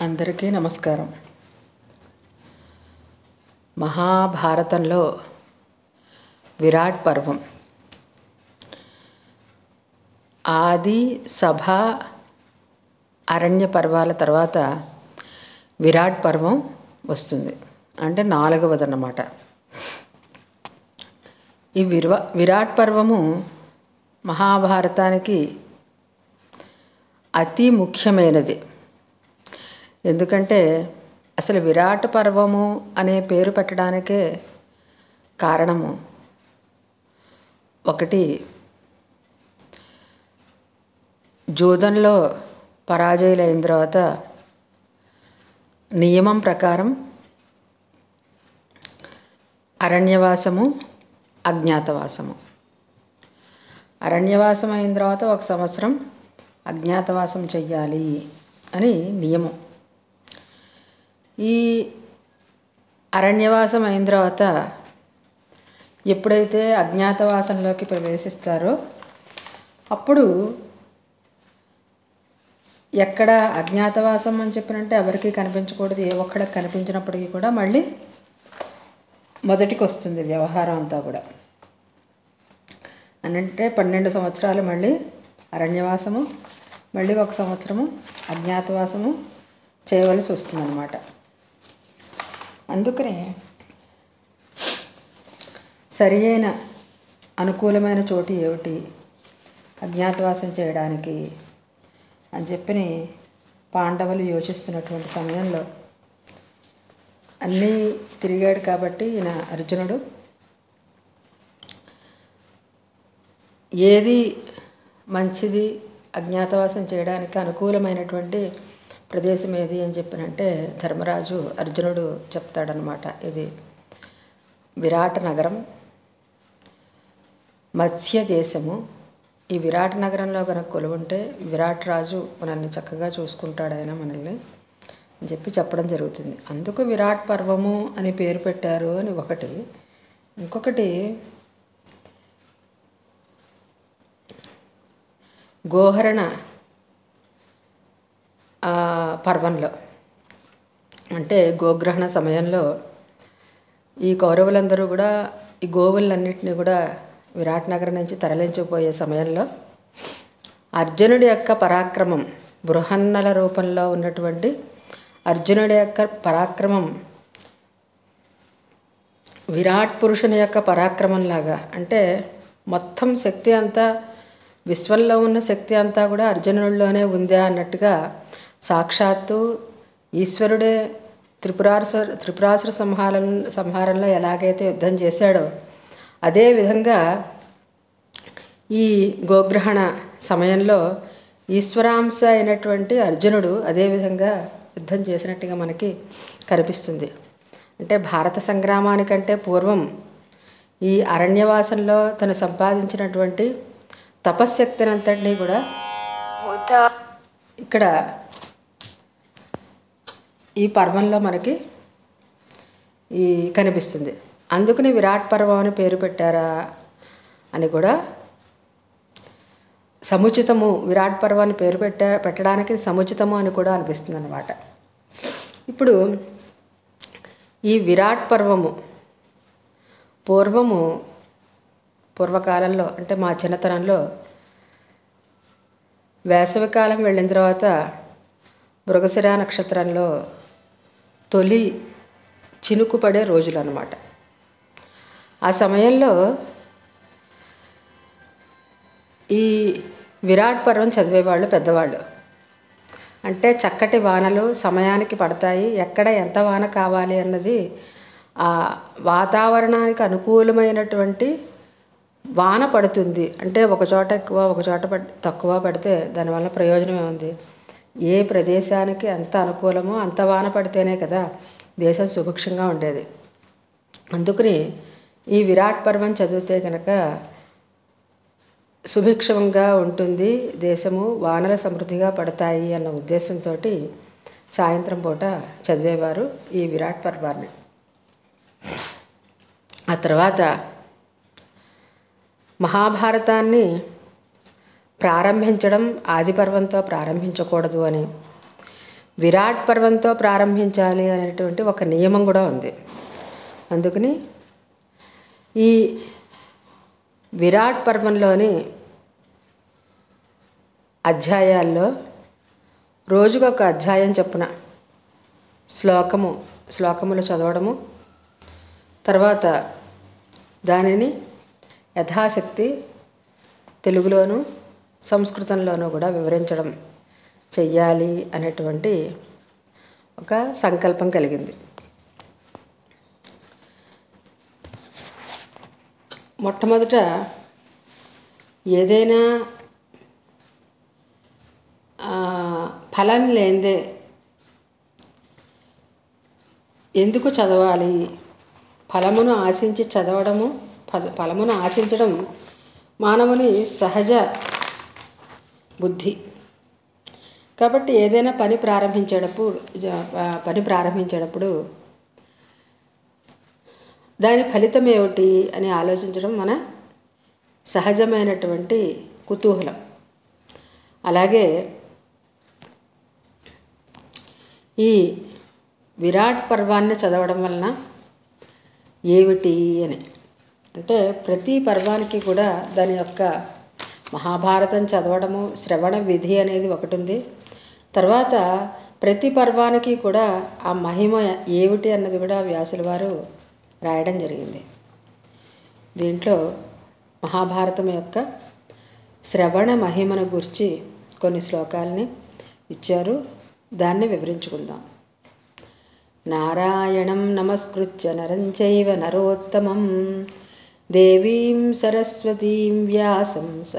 అందరికీ నమస్కారం. మహాభారతంలో విరాట్ పర్వం. ఆది సభ అరణ్య పర్వాల తర్వాత విరాట్ పర్వం వస్తుంది. అంటే నాలుగవదన్నమాట. ఈ విర్వ విరాట్ పర్వము మహాభారతానికి అతి ముఖ్యమైనది. ఎందుకంటే అసలు విరాట్ పర్వము అనే పేరు పెట్టడానికే కారణము. ఒకటి జూదంలో పరాజయులైన తర్వాత నియమం ప్రకారం అరణ్యవాసము అజ్ఞాతవాసము. అరణ్యవాసం అయిన తర్వాత ఒక సంవత్సరం అజ్ఞాతవాసం చెయ్యాలి అని నియమం. ఈ అరణ్యవాసం అయిన తర్వాత ఎప్పుడైతే అజ్ఞాతవాసంలోకి ప్రవేశిస్తారో అప్పుడు ఎక్కడ అజ్ఞాతవాసం అని చెప్పినంటే ఎవరికి కనిపించకూడదు ఏ ఒక్కడికి కనిపించినప్పటికీ కూడా మళ్ళీ మొదటికి వస్తుంది వ్యవహారం అంతా కూడా. అనంటే పన్నెండు సంవత్సరాలు మళ్ళీ అరణ్యవాసము మళ్ళీ ఒక సంవత్సరము అజ్ఞాతవాసము చేయవలసి వస్తుందన్నమాట. అందుకనే సరి అయిన అనుకూలమైన చోటు ఏమిటి? అజ్ఞాతవాసం చేయడానికి అని చెప్పి పాండవులు యోచిస్తున్నటువంటి సమయంలో అన్నీ తిరిగాడు కాబట్టి ఈయన అర్జునుడు. ఏది మంచిది అజ్ఞాతవాసం చేయడానికి అనుకూలమైనటువంటి ప్రదేశం ఏది అని చెప్పినంటే ధర్మరాజు అర్జునుడు చెప్తాడనమాట ఇది విరాట నగరం మత్స్య దేశము. ఈ విరాట నగరంలో కనుక కొలువుంటే విరాట్ రాజు మనల్ని చక్కగా చూసుకుంటాడు ఆయన మనల్ని అని చెప్పి చెప్పడం జరుగుతుంది. అందుకు విరాట్ పర్వము అని పేరు పెట్టారు అని ఒకటి. ఇంకొకటి గోహరణ పర్వంలో. అంటే గోగ్రహణ సమయంలో ఈ కౌరవులందరూ కూడా ఈ గోవులన్నింటినీ కూడా విరాట్ నగరం నుంచి తరలించిపోయే సమయంలో అర్జునుడి యొక్క పరాక్రమం బృహన్నల రూపంలో ఉన్నటువంటి అర్జునుడి యొక్క పరాక్రమం విరాట్ పురుషుని యొక్క పరాక్రమంలాగా అంటే మొత్తం శక్తి అంతా విశ్వంలో ఉన్న శక్తి అంతా కూడా అర్జునుడిలోనే ఉందా అన్నట్టుగా సాక్షాత్తు ఈశ్వరుడే త్రిపురాసుర త్రిపురాసుర సంహారం సంహారంలో ఎలాగైతే యుద్ధం చేశాడో అదే విధంగా ఈ గోగ్రహణ సమయంలో ఈశ్వరాంశ అయినటువంటి అర్జునుడు అదేవిధంగా యుద్ధం చేసినట్టుగా మనకి కనిపిస్తుంది. అంటే భారత సంగ్రామానికంటే పూర్వం ఈ అరణ్యవాసంలో తను సంపాదించినటువంటి తపశ్శక్తినంతటినీ కూడా ఇక్కడ ఈ పర్వంలో మనకి ఈ కనిపిస్తుంది. అందుకని విరాట్ పర్వం అని పేరు పెట్టారా అని కూడా సముచితము విరాట్ పర్వాన్ని పేరు పెట్ట పెట్టడానికి సముచితము అని కూడా అనిపిస్తుంది అనమాట ఇప్పుడు ఈ విరాట్ పర్వము పూర్వము పూర్వకాలంలో అంటే మా చిన్నతనంలో వేసవికాలం వెళ్ళిన తర్వాత మృగశిర నక్షత్రంలో తొలి చినుకు పడే రోజులు అనమాట ఆ సమయంలో ఈ విరాట్ పర్వం చదివేవాళ్ళు పెద్దవాళ్ళు. అంటే చక్కటి వానలు సమయానికి పడతాయి ఎక్కడ ఎంత వాన కావాలి అన్నది ఆ వాతావరణానికి అనుకూలమైనటువంటి వాన పడుతుంది. అంటే ఒక చోట ఎక్కువ ఒక చోట పడి తక్కువ పడితే దానివల్ల ప్రయోజనం ఏముంది? ఏ ప్రదేశానికి ఎంత అనుకూలమో అంత వాన పడితేనే కదా దేశం సుభిక్షంగా ఉండేది. అందుకని ఈ విరాట్ పర్వం చదివితే కనుక సుభిక్షంగా ఉంటుంది దేశము వానల సమృద్ధిగా పడతాయి అన్న ఉద్దేశంతో సాయంత్రం పూట చదివేవారు ఈ విరాట్ పర్వాన్ని. ఆ తర్వాత మహాభారతాన్ని ప్రారంభించడం ఆదిపర్వంతో ప్రారంభించకూడదు అని. విరాట్ పర్వంతో ప్రారంభించాలి అనేటువంటి ఒక నియమం కూడా ఉంది. అందుకని ఈ విరాట్ పర్వంలోని అధ్యాయాల్లో రోజుకొక అధ్యాయం చొప్పున శ్లోకము శ్లోకములు చదవడము తర్వాత దానిని యథాశక్తి తెలుగులోను సంస్కృతంలోనూ కూడా వివరించడం చెయ్యాలి అనేటువంటి ఒక సంకల్పం కలిగింది. మొట్టమొదట ఏదైనా ఫలం లేనిదే ఎందుకు చదవాలి? ఫలమును ఆశించి చదవడము ఫలమును ఆశించడం మానవుని సహజ బుద్ధి. కాబట్టి ఏదైనా పని ప్రారంభించేటప్పుడు పని ప్రారంభించేటప్పుడు దాని ఫలితం ఏమిటి అని ఆలోచించడం మన సహజమైనటువంటి కుతూహలం. అలాగే ఈ విరాట్ పర్వాన్ని చదవడం వలన ఏమిటి అని. అంటే ప్రతి పర్వానికి కూడా దాని యొక్క మహాభారతం చదవడము శ్రవణ విధి అనేది ఒకటి ఉంది తర్వాత ప్రతి పర్వానికి కూడా ఆ మహిమ ఏమిటి అన్నది కూడా వ్యాసుల వారు రాయడం జరిగింది. దీంట్లో మహాభారతం యొక్క శ్రవణ మహిమను గురించి కొన్ని శ్లోకాలని ఇచ్చారు. దాన్ని వివరించుకుందాం. నారాయణం నమస్కృత్య నరంచైవ నరోత్తమం. దేవీం సరస్వతీం వ్యాసం స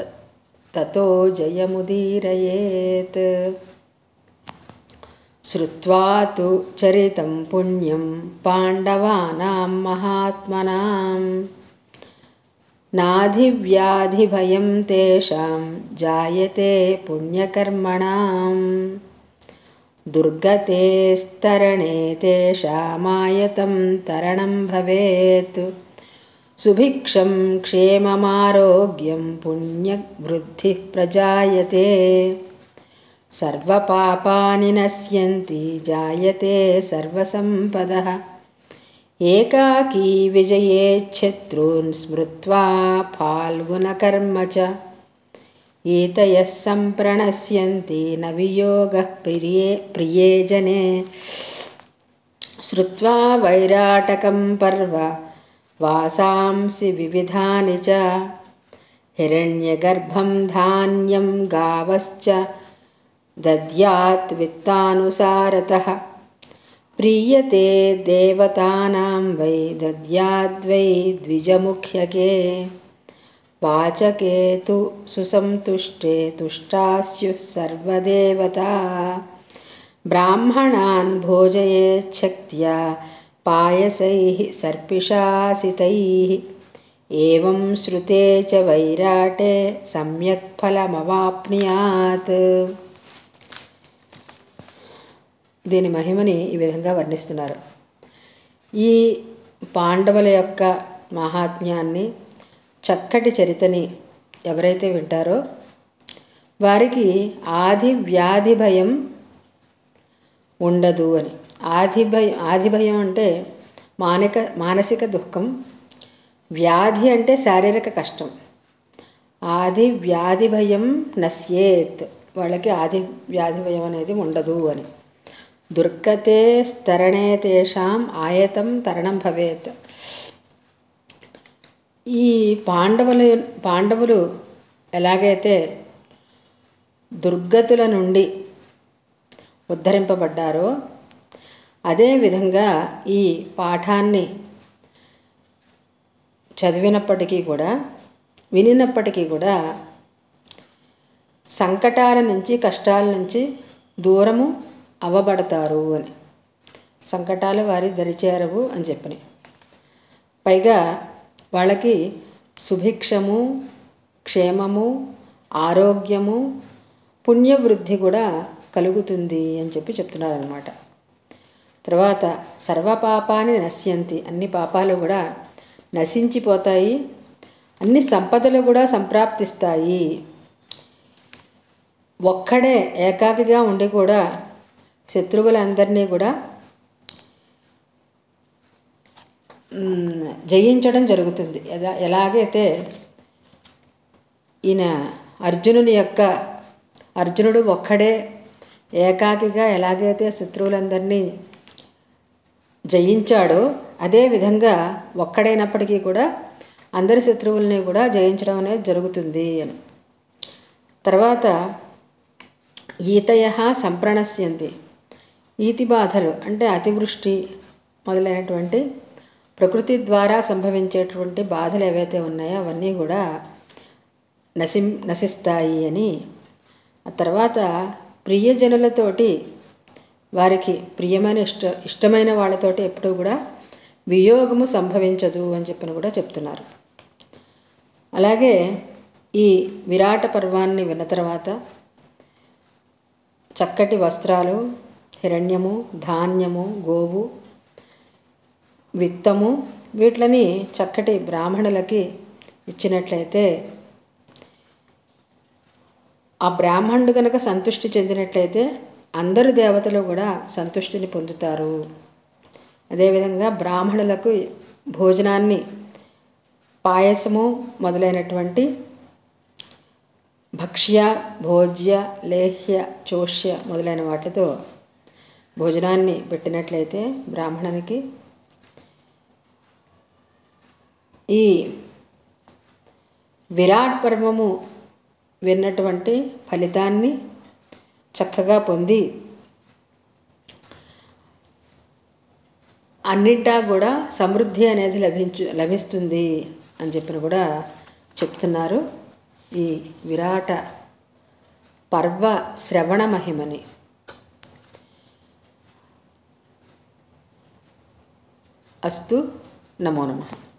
ततो जयमुदीरयेत्। श्रुत्वा तु चरितं पुण्यं पाण्डवानां महात्मनां। नाधिव्याधिभयं तेषां जायते पुण्यकर्मणां। दुर्गतेस्तरणे तेषामायतं तरणं भवेत्। सुभिक्षं क्षेममारोग्यं पुण्यवृद्धिः प्रजायते सर्वपापानि नश्यन्ति जायते सर्वसम्पदः। एकाकी विजयेच्छत्रून् स्मृत्वा फाल्गुनकर्म च। एतयः सम्प्रणश्यन्ति न वियोगः प्रिये प्रिये जने श्रुत्वा वैराटकं पर्व वासांसि विविधानि च। हिरण्यगर्भं धान्यं गावश्च दद्यात् वित्तानुसारतः। प्रीयते देवतानां वै दद्याद्वै द्विजमुख्यके। वाचके तु सुसन्तुष्टे तुष्टास्युः सर्वदेवता। ब्राह्मणान् भोजयेच्छक्त्या पायसैः सर्पिषासितैः एवं श्रुते च वैराटे सम्यक् फलमवाप्नुयात् దీని మహిమని ఈ విధంగా వర్ణిస్తున్నారు ఈ పాండవుల యొక్క మహాత్మ్యాన్ని చక్కటి చరితని ఎవరైతే వింటారో వారికి ఆది వ్యాధి భయం ఉండదు అని. ఆది భయం ఆది భయం అంటే మానక మానసిక దుఃఖం. వ్యాధి అంటే శారీరక కష్టం. ఆది వ్యాధి భయం నస్యేత్ వాళ్ళకి ఆది వ్యాధి భయం అనేది ఉండదు అని. దుర్గతే స్తరణే తేషాం ఆయతం తరణం భవేత్. ఈ పాండవులు పాండవులు ఎలాగైతే దుర్గతుల నుండి ఉద్ధరింపబడ్డారో అదేవిధంగా ఈ పాఠాన్ని చదివినప్పటికీ కూడా వినినప్పటికీ కూడా సంకటాల నుంచి కష్టాల నుంచి దూరము అవ్వబడతారు అని. సంకటాలు వారి దరిచేరవు అని చెప్పిన. పైగా వాళ్ళకి సుభిక్షము క్షేమము ఆరోగ్యము పుణ్యవృద్ధి కూడా కలుగుతుంది అని చెప్పి చెప్తున్నారనమాట తర్వాత సర్వపాపాన్ని నశ్యంతి అన్ని పాపాలు కూడా నశించిపోతాయి అన్ని సంపదలు కూడా సంప్రాప్తిస్తాయి. ఒక్కడే ఏకాకిగా ఉండి కూడా శత్రువులందరినీ కూడా జయించడం జరుగుతుంది. ఎలా ఎలాగైతే ఈయన అర్జునుని యొక్క అర్జునుడు ఒక్కడే ఏకాకిగా ఎలాగైతే శత్రువులందరినీ జయించాడో అదే విధంగా ఒక్కడైనప్పటికీ కూడా అందరి శత్రువుల్ని కూడా జయించడం అనేది జరుగుతుంది అని. తర్వాత ఈతయ సంప్రణస్యంది ఈతి బాధలు అంటే అతివృష్టి మొదలైనటువంటి ప్రకృతి ద్వారా సంభవించేటువంటి బాధలు ఏవైతే ఉన్నాయో అవన్నీ కూడా నశిం నశిస్తాయి అని. ఆ తర్వాత ప్రియజనులతోటి వారికి ప్రియమైన ఇష్ట ఇష్టమైన వాళ్ళతోటి ఎప్పుడూ కూడా వియోగము సంభవించదు అని చెప్పని కూడా చెప్తున్నారు. అలాగే ఈ విరాట పర్వాన్ని విన్న తర్వాత చక్కటి వస్త్రాలు హిరణ్యము ధాన్యము గోవు విత్తము వీటిని చక్కటి బ్రాహ్మణులకి ఇచ్చినట్లయితే ఆ బ్రాహ్మణుడు కనుక సంతృష్టి చెందినట్లయితే అందరు దేవతలు కూడా సంతుష్టిని పొందుతారు. అదేవిధంగా బ్రాహ్మణులకు భోజనాన్ని పాయసము మొదలైనటువంటి భక్ష్య భోజ్య లేహ్య చోష్య మొదలైన వాటితో భోజనాన్ని పెట్టినట్లయితే బ్రాహ్మణునికి ఈ విరాట్ పర్వము విన్నటువంటి ఫలితాన్ని చక్కగా పొంది అన్నింటా కూడా సమృద్ధి అనేది లభించు లభిస్తుంది అని చెప్పిన కూడా చెప్తున్నారు ఈ విరాట పర్వ శ్రవణ మహిమని. అస్తు నమో నమః.